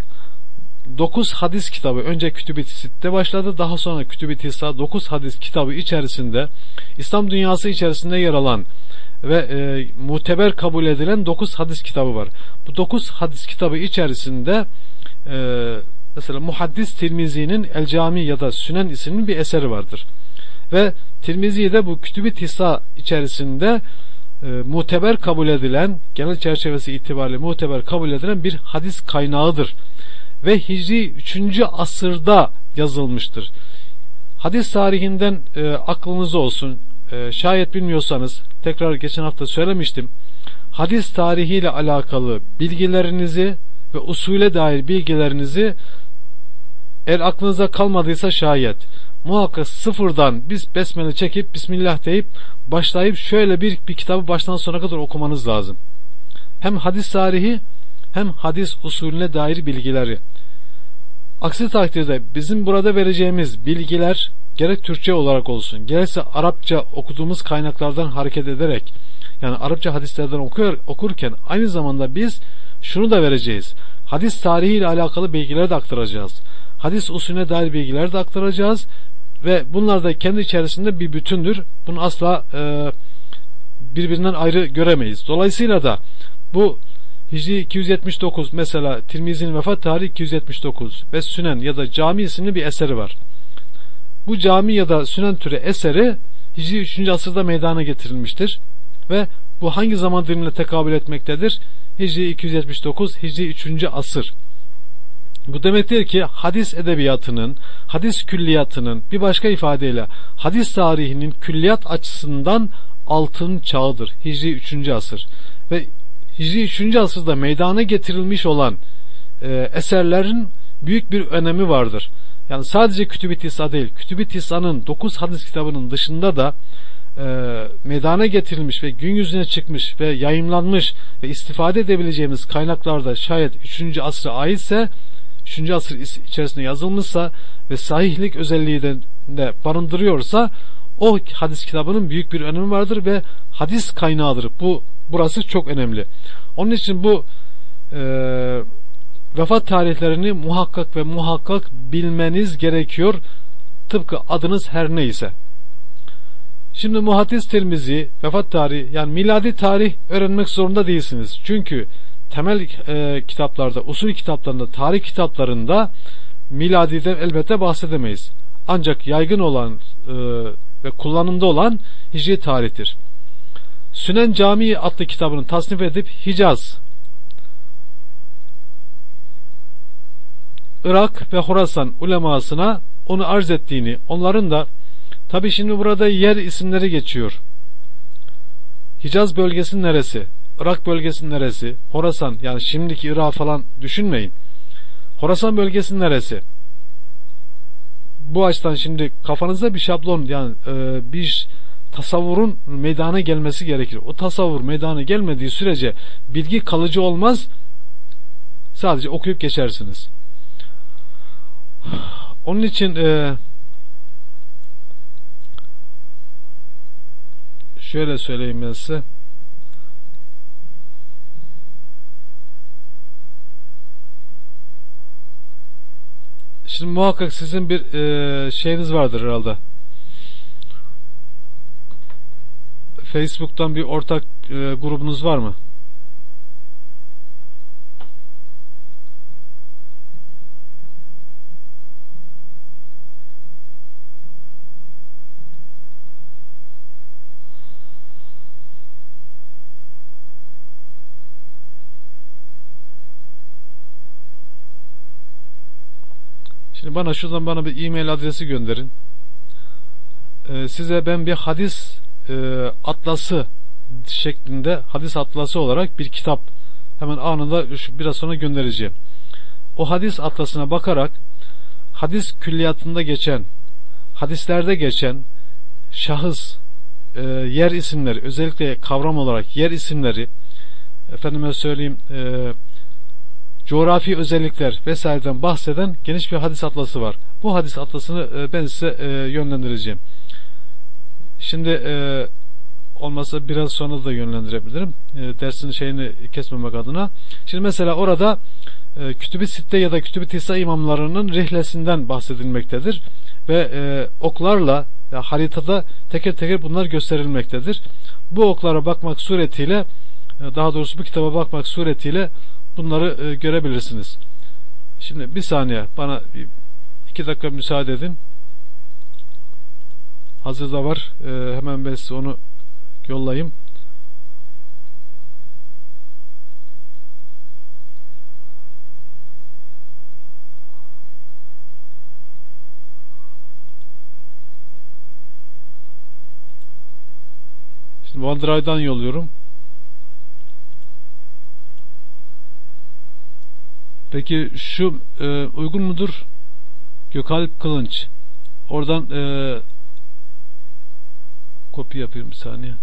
9 hadis kitabı önce Kütüb-i Tisit'te başladı daha sonra Kütüb-i Tisa 9 hadis kitabı içerisinde İslam dünyası içerisinde yer alan ve e, muteber kabul edilen 9 hadis kitabı var. Bu 9 hadis kitabı içerisinde e, mesela Muhaddis Tirmizi'nin El Cami ya da Sünen isimli bir eseri vardır. Ve Tirmizi'de bu Kütüb-i Tisa içerisinde e, muteber kabul edilen, genel çerçevesi itibariyle muteber kabul edilen bir hadis kaynağıdır. Ve Hicri 3. asırda yazılmıştır. Hadis tarihinden e, aklınızda olsun. E, şayet bilmiyorsanız tekrar geçen hafta söylemiştim. Hadis tarihiyle alakalı bilgilerinizi ve usule dair bilgilerinizi eğer aklınıza kalmadıysa şayet muhakkak sıfırdan biz besmele çekip Bismillah deyip başlayıp şöyle bir, bir kitabı baştan sona kadar okumanız lazım. Hem hadis tarihi hem hadis usulüne dair bilgileri. Aksi takdirde bizim burada vereceğimiz bilgiler gerek Türkçe olarak olsun, gerekse Arapça okuduğumuz kaynaklardan hareket ederek, yani Arapça hadislerden okuyor, okurken aynı zamanda biz şunu da vereceğiz. Hadis tarihiyle alakalı bilgileri de aktaracağız. Hadis usulüne dair bilgileri de aktaracağız ve bunlar da kendi içerisinde bir bütündür. Bunu asla e, birbirinden ayrı göremeyiz. Dolayısıyla da bu Hicri 279 mesela Tirmizi'nin vefat tarihi 279 ve Sünen ya da Cami isimli bir eseri var. Bu cami ya da Sünen türü eseri Hicri 3. asırda meydana getirilmiştir. Ve bu hangi zaman dilimine tekabül etmektedir? Hicri 279, Hicri 3. asır. Bu demektir ki hadis edebiyatının, hadis külliyatının bir başka ifadeyle hadis tarihinin külliyat açısından altın çağıdır. Hicri 3. asır. Ve Hicri 3. asırda meydana getirilmiş olan e, eserlerin büyük bir önemi vardır. Yani sadece Kütüb-i Tisa değil, Kütüb-i Tisa'nın 9 hadis kitabının dışında da e, meydana getirilmiş ve gün yüzüne çıkmış ve yayınlanmış ve istifade edebileceğimiz kaynaklarda şayet 3. asra aitse 3. asır içerisinde yazılmışsa ve sahihlik özelliği de, de barındırıyorsa o hadis kitabının büyük bir önemi vardır ve hadis kaynağıdır. Bu burası çok önemli. Onun için bu e, vefat tarihlerini muhakkak ve muhakkak bilmeniz gerekiyor. Tıpkı adınız her neyse. Şimdi muhaddis termizi vefat tarihi yani miladi tarih öğrenmek zorunda değilsiniz. Çünkü temel e, kitaplarda, usul kitaplarında, tarih kitaplarında miladiden elbette bahsedemeyiz. Ancak yaygın olan e, ve kullanımda olan hicri tarihtir. Sünen Camii adlı kitabını tasnif edip Hicaz, Irak ve Horasan ulemasına onu arz ettiğini, onların da tabi şimdi burada yer isimleri geçiyor. Hicaz bölgesinin neresi? Irak bölgesinin neresi? Horasan yani şimdiki Irak falan düşünmeyin. Horasan bölgesinin neresi? Bu açıdan şimdi kafanızda bir şablon yani e, bir tasavvurun meydana gelmesi gerekir. O tasavvur meydana gelmediği sürece bilgi kalıcı olmaz. Sadece okuyup geçersiniz. Onun için e, şöyle söyleyeyim ben size. Şimdi muhakkak sizin bir e, şeyiniz vardır herhalde. Facebook'tan bir ortak e, grubunuz var mı? Şimdi bana şuradan bana bir e-mail adresi gönderin. Ee, size ben bir hadis e, atlası şeklinde hadis atlası olarak bir kitap hemen anında biraz sonra göndereceğim. O hadis atlasına bakarak hadis külliyatında geçen hadislerde geçen şahıs e, yer isimleri özellikle kavram olarak yer isimleri efendime söyleyeyim e, coğrafi özellikler vesaireden bahseden geniş bir hadis atlası var. Bu hadis atlasını e, ben size e, yönlendireceğim. Şimdi e, olmasa biraz sonra da yönlendirebilirim. Dersin şeyini kesmemek adına. Şimdi mesela orada Kütüb-i Sitte ya da Kütüb-i Tisa imamlarının rihlesinden bahsedilmektedir. Ve oklarla ya haritada teker teker bunlar gösterilmektedir. Bu oklara bakmak suretiyle daha doğrusu bu kitaba bakmak suretiyle bunları e, görebilirsiniz. Şimdi bir saniye bana iki dakika müsaade edin. Hazırda var. E, hemen ben size onu yollayayım. Şimdi OneDrive'dan yolluyorum. Peki şu e, uygun mudur? Gökalp Kılınç. Oradan e, kopya yapıyorum bir saniye.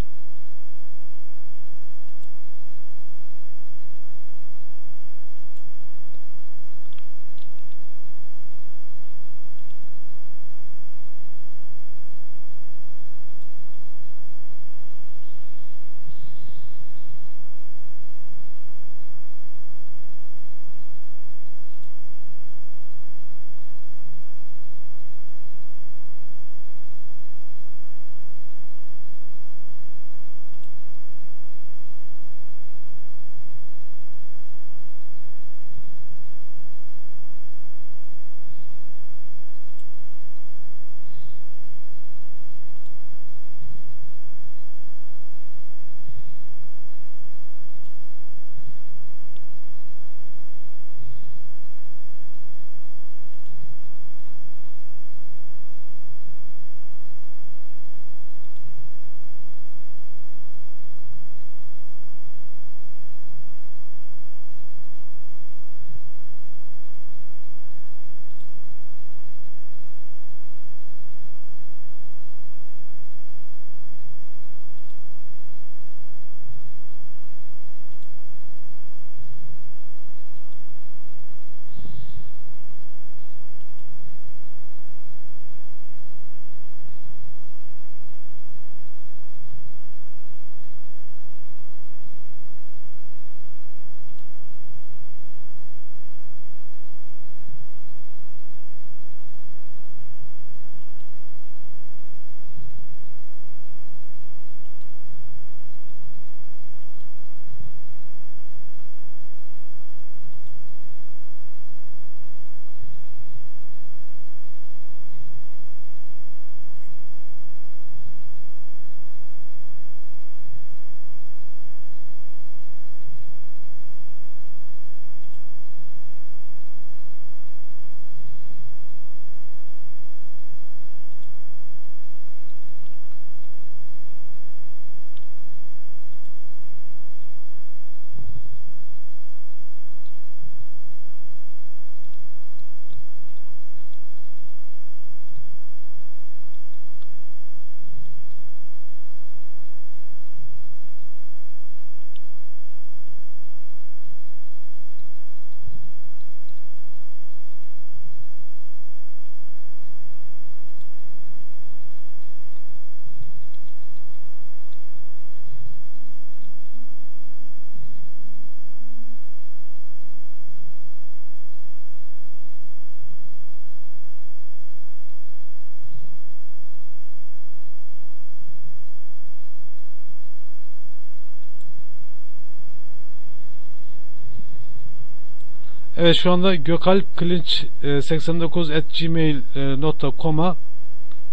Evet şu anda gökalpklinç89.gmail.com'a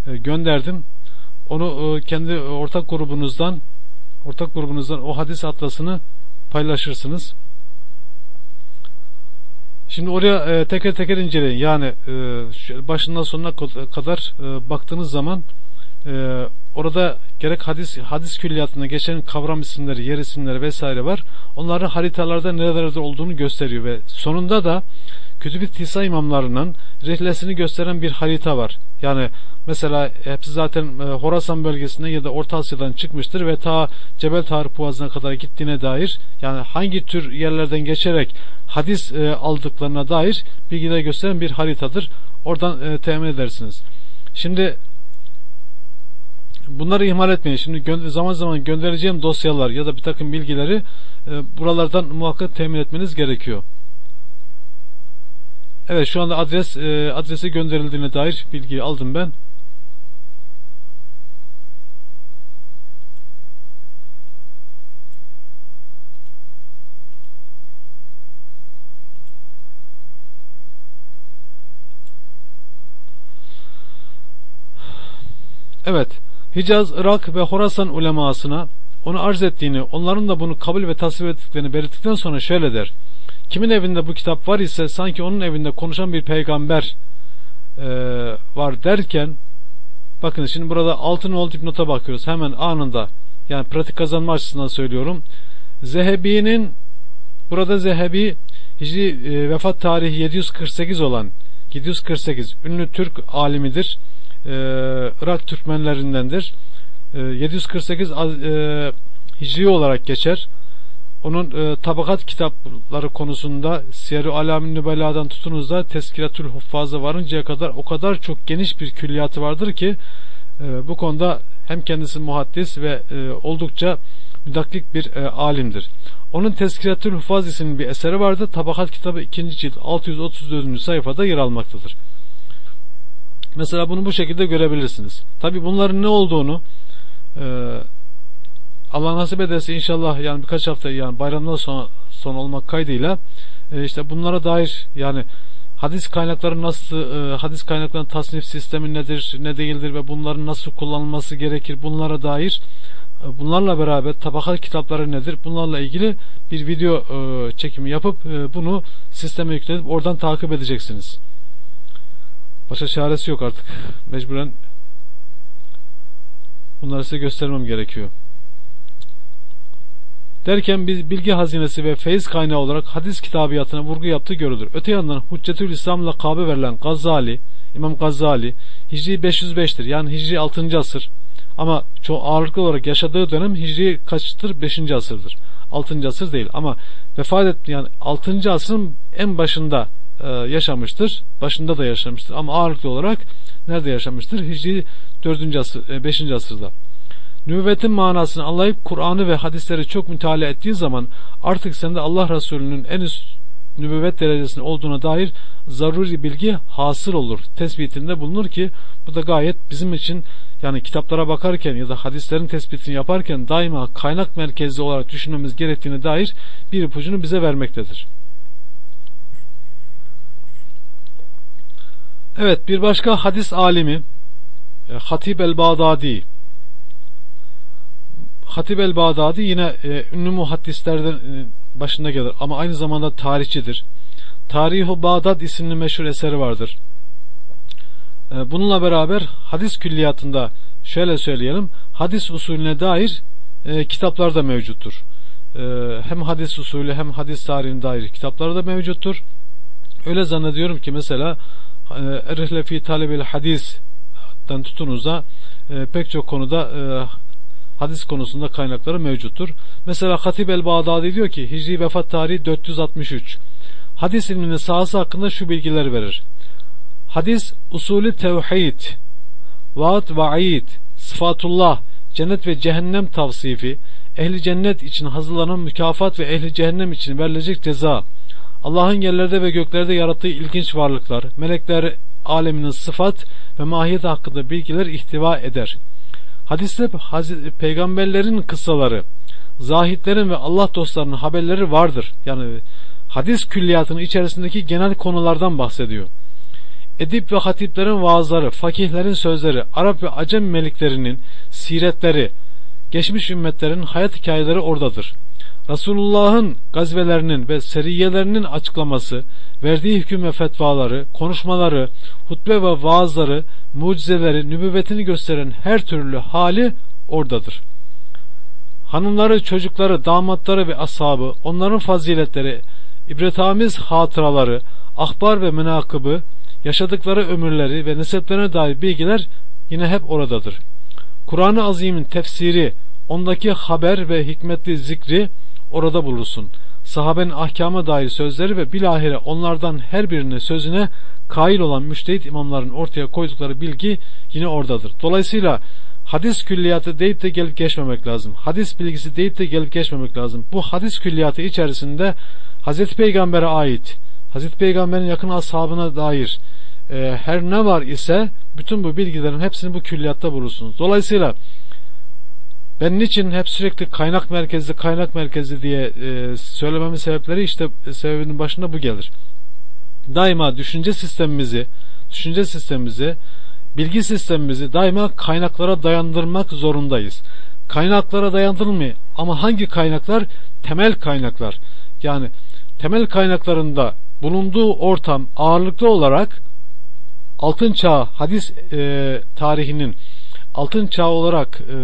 e, gönderdim. Onu e, kendi ortak grubunuzdan ortak grubunuzdan o hadis atlasını paylaşırsınız. Şimdi oraya e, teker teker inceleyin. Yani başından sonuna kadar baktığınız zaman orada gerek hadis hadis külliyatında geçen kavram isimleri, yer isimleri vesaire var. Onların haritalarda nerelerde olduğunu gösteriyor ve sonunda da Kütüb-i Tisa imamlarının rihlesini gösteren bir harita var. Yani mesela hepsi zaten e, Horasan bölgesinden ya da Orta Asya'dan çıkmıştır ve ta Cebel Tarık Boğazı'na kadar gittiğine dair yani hangi tür yerlerden geçerek hadis e, aldıklarına dair bilgiler gösteren bir haritadır. Oradan e, temin edersiniz. Şimdi bunları ihmal etmeyin. Şimdi zaman zaman göndereceğim dosyalar ya da bir takım bilgileri e, buralardan muhakkak temin etmeniz gerekiyor. Evet şu anda adres e, adrese gönderildiğine dair bilgiyi aldım ben. Evet, Hicaz, Irak ve Horasan ulemasına onu arz ettiğini, onların da bunu kabul ve tasvip ettiklerini belirttikten sonra şöyle der. Kimin evinde bu kitap var ise sanki onun evinde konuşan bir peygamber e, var derken bakın şimdi burada altın ol nota bakıyoruz hemen anında yani pratik kazanma açısından söylüyorum. Zehebi'nin burada Zehebi Hicri e, vefat tarihi 748 olan 748 ünlü Türk alimidir. E, Irak Türkmenlerindendir. E, 748 e, Hicri olarak geçer onun e, tabakat kitapları konusunda Siyer-i Alamin Nübela'dan tutunuz da Teskiratül Huffaz'a varıncaya kadar o kadar çok geniş bir külliyatı vardır ki e, bu konuda hem kendisi muhaddis ve e, oldukça müdaklik bir e, alimdir. Onun Teskiratül Huffaz isimli bir eseri vardı. Tabakat kitabı 2. cilt 634. sayfada yer almaktadır. Mesela bunu bu şekilde görebilirsiniz. Tabi bunların ne olduğunu e, Allah nasip ederse inşallah yani birkaç hafta yani bayramdan sonra son olmak kaydıyla e, işte bunlara dair yani hadis kaynakları nasıl e, hadis kaynaklarının tasnif sistemi nedir ne değildir ve bunların nasıl kullanılması gerekir bunlara dair e, bunlarla beraber tabaka kitapları nedir bunlarla ilgili bir video e, çekimi yapıp e, bunu sisteme yükledip oradan takip edeceksiniz. Başka çaresi yok artık. Mecburen bunları size göstermem gerekiyor. Derken biz bilgi hazinesi ve feyiz kaynağı olarak hadis kitabiyatına vurgu yaptığı görülür. Öte yandan Hüccetül İslam lakabı verilen Gazali, İmam Gazali Hicri 505'tir. Yani Hicri 6. asır. Ama çok ağırlıklı olarak yaşadığı dönem Hicri kaçtır? 5. asırdır. 6. asır değil ama vefat etti yani 6. asrın en başında e, yaşamıştır. Başında da yaşamıştır ama ağırlıklı olarak nerede yaşamıştır? Hicri 4. asır, 5. E, asırda. Nübüvvetin manasını anlayıp Kur'an'ı ve hadisleri çok mütalaa ettiğin zaman artık sende Allah Resulü'nün en üst nübüvvet derecesinde olduğuna dair zaruri bilgi hasıl olur. Tespitinde bulunur ki bu da gayet bizim için yani kitaplara bakarken ya da hadislerin tespitini yaparken daima kaynak merkezli olarak düşünmemiz gerektiğine dair bir ipucunu bize vermektedir. Evet bir başka hadis alimi e, Hatib el-Bağdadi Hatib el-Bağdadi yine e, ünlü muhaddislerden e, başında gelir ama aynı zamanda tarihçidir. Tarihu Bağdat isimli meşhur eseri vardır. E, bununla beraber hadis külliyatında şöyle söyleyelim hadis usulüne dair e, kitaplar da mevcuttur. E, hem hadis usulü hem hadis tarihine dair kitaplar da mevcuttur. Öyle zannediyorum ki mesela Erihle fi talebil hadis'ten tutunuz da e, pek çok konuda e, hadis konusunda kaynakları mevcuttur. Mesela Hatib el-Bağdadi diyor ki Hicri vefat tarihi 463. Hadis ilminin sahası hakkında şu bilgiler verir. Hadis usulü tevhid, vaat vaid, sıfatullah, cennet ve cehennem tavsifi, ehli cennet için hazırlanan mükafat ve ehli cehennem için verilecek ceza, Allah'ın yerlerde ve göklerde yarattığı ilginç varlıklar, melekler aleminin sıfat ve mahiyet hakkında bilgiler ihtiva eder.'' Hadiste peygamberlerin kıssaları, zahitlerin ve Allah dostlarının haberleri vardır. Yani hadis külliyatının içerisindeki genel konulardan bahsediyor. Edip ve hatiplerin vaazları, fakihlerin sözleri, Arap ve Acem meliklerinin siretleri, geçmiş ümmetlerin hayat hikayeleri oradadır. Resulullah'ın gazvelerinin ve seriyelerinin açıklaması, verdiği hüküm ve fetvaları, konuşmaları, hutbe ve vaazları, mucizeleri, nübüvvetini gösteren her türlü hali oradadır. Hanımları, çocukları, damatları ve ashabı, onların faziletleri, ibretamiz hatıraları, ahbar ve menakıbı, yaşadıkları ömürleri ve neseplerine dair bilgiler yine hep oradadır. Kur'an-ı Azim'in tefsiri, ondaki haber ve hikmetli zikri orada bulursun. Sahabenin ahkama dair sözleri ve bilahire onlardan her birine sözüne kail olan müştehit imamların ortaya koydukları bilgi yine oradadır. Dolayısıyla hadis külliyatı deyip de gelip geçmemek lazım. Hadis bilgisi deyip de gelip geçmemek lazım. Bu hadis külliyatı içerisinde Hazreti Peygamber'e ait, Hazreti Peygamber'in yakın ashabına dair e, her ne var ise bütün bu bilgilerin hepsini bu külliyatta bulursunuz. Dolayısıyla ben niçin hep sürekli kaynak merkezli kaynak merkezli diye e, söylememin sebepleri işte e, sebebinin başında bu gelir. Daima düşünce sistemimizi, düşünce sistemimizi, bilgi sistemimizi daima kaynaklara dayandırmak zorundayız. Kaynaklara dayandırılmıyor ama hangi kaynaklar? Temel kaynaklar. Yani temel kaynaklarında bulunduğu ortam ağırlıklı olarak altın çağ hadis e, tarihinin altın çağ olarak e,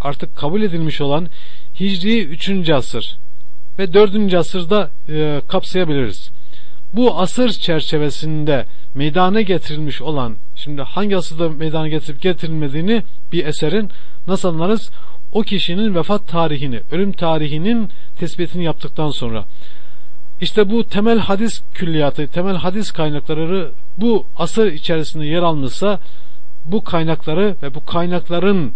artık kabul edilmiş olan Hicri 3. asır ve 4. asırda e, kapsayabiliriz. Bu asır çerçevesinde meydana getirilmiş olan, şimdi hangi asırda meydana getirip getirilmediğini bir eserin nasıl anlarız? O kişinin vefat tarihini, ölüm tarihinin tespitini yaptıktan sonra. İşte bu temel hadis külliyatı, temel hadis kaynakları bu asır içerisinde yer almışsa bu kaynakları ve bu kaynakların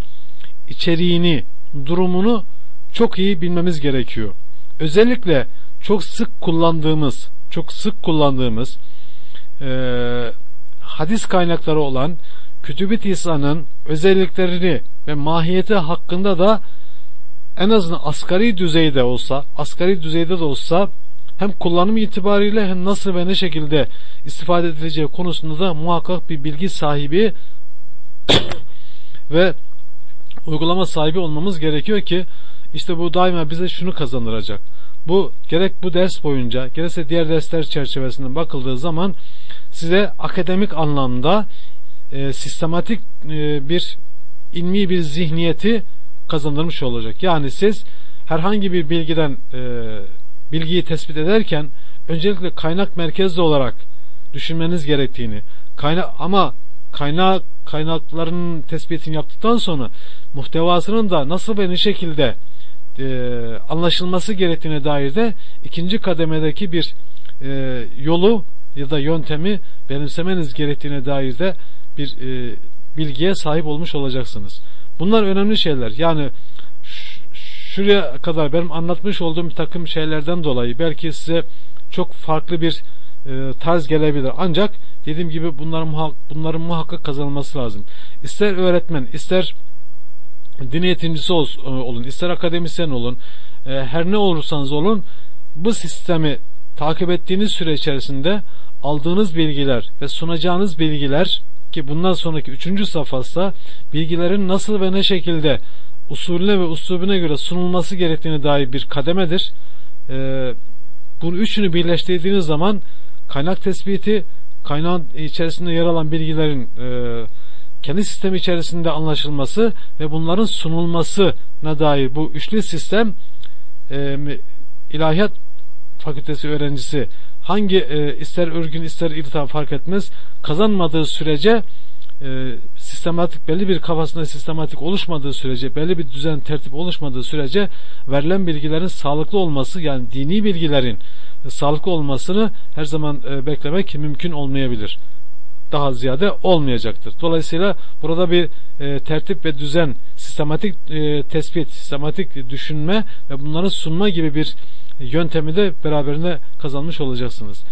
içeriğini, durumunu çok iyi bilmemiz gerekiyor. Özellikle çok sık kullandığımız, çok sık kullandığımız e, hadis kaynakları olan Kütüb-i İsa'nın özelliklerini ve mahiyeti hakkında da en azından asgari düzeyde olsa, asgari düzeyde de olsa hem kullanım itibariyle hem nasıl ve ne şekilde istifade edileceği konusunda da muhakkak bir bilgi sahibi ve uygulama sahibi olmamız gerekiyor ki işte bu daima bize şunu kazandıracak. Bu gerek bu ders boyunca gerekse diğer dersler çerçevesinde bakıldığı zaman size akademik anlamda e, sistematik e, bir ilmi bir zihniyeti kazandırmış olacak. Yani siz herhangi bir bilgiden e, bilgiyi tespit ederken öncelikle kaynak merkezli olarak düşünmeniz gerektiğini kaynak ama kaynak kaynakların tespitini yaptıktan sonra muhtevasının da nasıl ve ne şekilde e, anlaşılması gerektiğine dair de ikinci kademedeki bir e, yolu ya da yöntemi benimsemeniz gerektiğine dair de bir e, bilgiye sahip olmuş olacaksınız. Bunlar önemli şeyler. Yani şuraya kadar benim anlatmış olduğum bir takım şeylerden dolayı belki size çok farklı bir e, tarz gelebilir. Ancak dediğim gibi bunların, bunların muhakkak kazanılması lazım. İster öğretmen, ister din eğitimcisi e, olun, ister akademisyen olun, e, her ne olursanız olun, bu sistemi takip ettiğiniz süre içerisinde aldığınız bilgiler ve sunacağınız bilgiler ki bundan sonraki üçüncü safhası bilgilerin nasıl ve ne şekilde usulüne ve uslubuna göre sunulması gerektiğine dair bir kademedir. Ee, bunu üçünü birleştirdiğiniz zaman kaynak tespiti, kaynağın içerisinde yer alan bilgilerin e, kendi sistemi içerisinde anlaşılması ve bunların sunulmasına dair bu üçlü sistem e, ilahiyat fakültesi öğrencisi hangi e, ister örgün ister irtifa fark etmez kazanmadığı sürece e, sistematik belli bir kafasında sistematik oluşmadığı sürece belli bir düzen tertip oluşmadığı sürece verilen bilgilerin sağlıklı olması yani dini bilgilerin sağlıklı olmasını her zaman e, beklemek mümkün olmayabilir. Daha ziyade olmayacaktır. Dolayısıyla burada bir e, tertip ve düzen, sistematik e, tespit, sistematik düşünme ve bunları sunma gibi bir yöntemi de beraberinde kazanmış olacaksınız.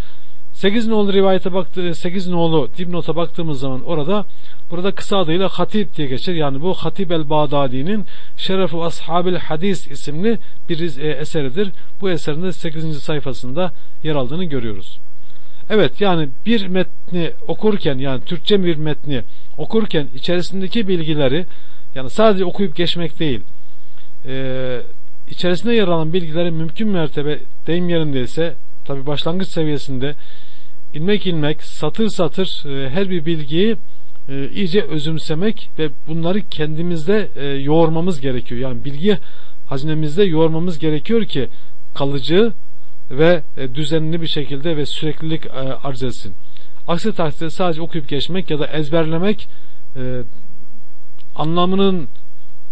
8 nolu rivayete baktı 8 nolu dipnota baktığımız zaman orada burada kısa adıyla Hatip diye geçer. Yani bu Hatip el Bağdadi'nin Şerefu Ashabil Hadis isimli bir e, eseridir. Bu eserin de 8. sayfasında yer aldığını görüyoruz. Evet yani bir metni okurken yani Türkçe bir metni okurken içerisindeki bilgileri yani sadece okuyup geçmek değil e, içerisinde yer alan bilgileri mümkün mertebe deyim yerindeyse tabi başlangıç seviyesinde ilmek ilmek satır satır e, her bir bilgiyi e, iyice özümsemek ve bunları kendimizde e, yoğurmamız gerekiyor. Yani bilgi hazinemizde yoğurmamız gerekiyor ki kalıcı ve e, düzenli bir şekilde ve süreklilik e, arz etsin. Aksi takdirde sadece okuyup geçmek ya da ezberlemek anlamının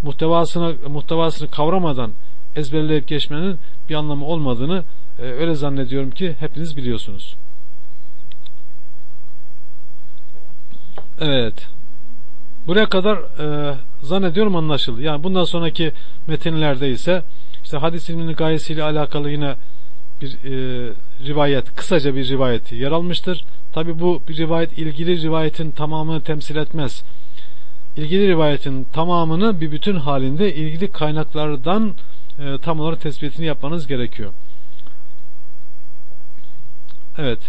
muhtevasını muhtevasını kavramadan ezberleyip geçmenin bir anlamı olmadığını öyle zannediyorum ki hepiniz biliyorsunuz. Evet. Buraya kadar e, zannediyorum anlaşıldı. Yani bundan sonraki metinlerde ise işte hadis ilminin gayesiyle alakalı yine bir e, rivayet, kısaca bir rivayeti yer almıştır. Tabi bu bir rivayet ilgili rivayetin tamamını temsil etmez. İlgili rivayetin tamamını bir bütün halinde ilgili kaynaklardan e, tam olarak tespitini yapmanız gerekiyor. Evet.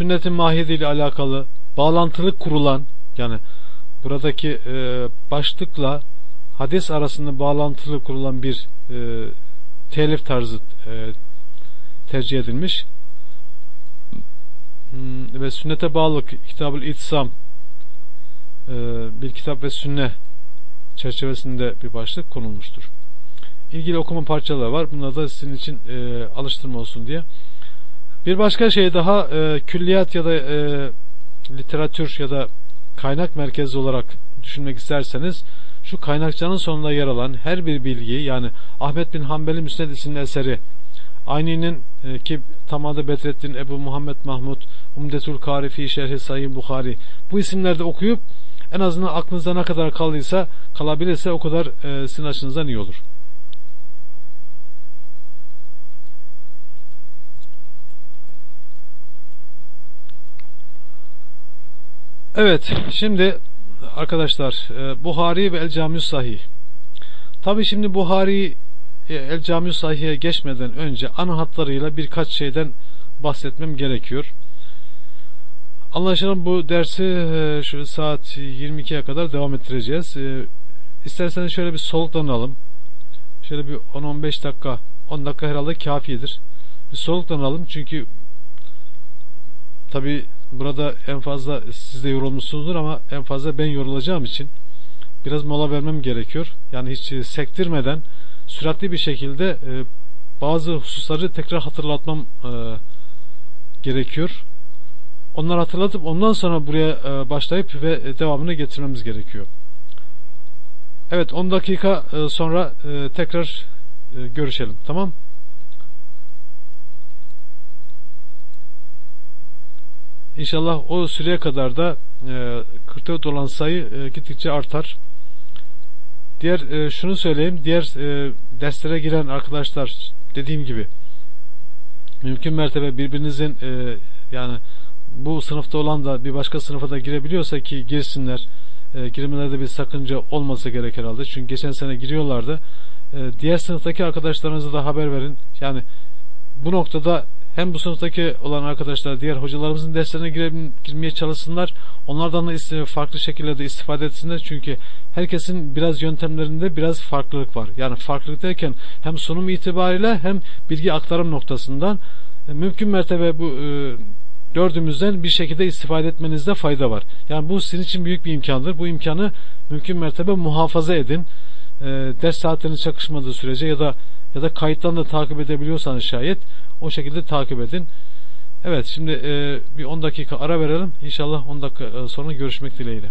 Sünnetin mahiyeti ile alakalı bağlantılı kurulan yani buradaki e, başlıkla hadis arasında bağlantılı kurulan bir e, telif tarzı e, tercih edilmiş. Hmm, ve sünnete bağlı Kitab-ül İtsam e, bir kitap ve sünne çerçevesinde bir başlık konulmuştur. İlgili okuma parçaları var. Bunlar da sizin için e, alıştırma olsun diye. Bir başka şey daha e, külliyat ya da e, literatür ya da kaynak merkezi olarak düşünmek isterseniz şu kaynakçanın sonunda yer alan her bir bilgiyi yani Ahmet bin Hanbeli Müsned isimli eseri Ayni'nin e, ki Tamada Bedrettin Ebu Muhammed Mahmud Umdetul Karifi Şerhi Sayın Bukhari bu isimlerde okuyup en azından aklınızda ne kadar kaldıysa kalabilirse o kadar e, sizin açınızdan iyi olur. Evet, şimdi arkadaşlar e, Buhari ve El Camiü Sahih. Tabi şimdi Buhari e, El Camiü Sahih'e geçmeden önce ana hatlarıyla birkaç şeyden bahsetmem gerekiyor. Anlaşılan bu dersi e, şu saat 22'ye kadar devam ettireceğiz. İsterseniz şöyle bir soluklanalım. Şöyle bir 10-15 dakika, 10 dakika herhalde kafidir. Bir soluklanalım çünkü tabi burada en fazla siz de yorulmuşsunuzdur ama en fazla ben yorulacağım için biraz mola vermem gerekiyor. Yani hiç sektirmeden süratli bir şekilde e, bazı hususları tekrar hatırlatmam e, gerekiyor. Onları hatırlatıp ondan sonra buraya e, başlayıp ve devamını getirmemiz gerekiyor. Evet 10 dakika e, sonra e, tekrar e, görüşelim. Tamam İnşallah o süreye kadar da e, 44 olan sayı e, gittikçe artar. Diğer e, şunu söyleyeyim, diğer e, derslere giren arkadaşlar dediğim gibi mümkün mertebe birbirinizin e, yani bu sınıfta olan da bir başka sınıfa da girebiliyorsa ki girsinler. E, girmelerde bir sakınca olmasa gerek herhalde. Çünkü geçen sene giriyorlardı. E, diğer sınıftaki arkadaşlarınıza da haber verin. Yani bu noktada hem bu sınıftaki olan arkadaşlar diğer hocalarımızın derslerine gire, girmeye çalışsınlar. Onlardan da farklı şekillerde istifade etsinler. Çünkü herkesin biraz yöntemlerinde biraz farklılık var. Yani farklılık derken hem sunum itibariyle hem bilgi aktarım noktasından e, mümkün mertebe bu e, dördümüzden bir şekilde istifade etmenizde fayda var. Yani bu sizin için büyük bir imkandır. Bu imkanı mümkün mertebe muhafaza edin. E, ders saatleriniz çakışmadığı sürece ya da ya da kayıttan da takip edebiliyorsanız şayet o şekilde takip edin. Evet şimdi e, bir 10 dakika ara verelim. İnşallah 10 dakika e, sonra görüşmek dileğiyle.